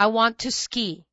I want to ski.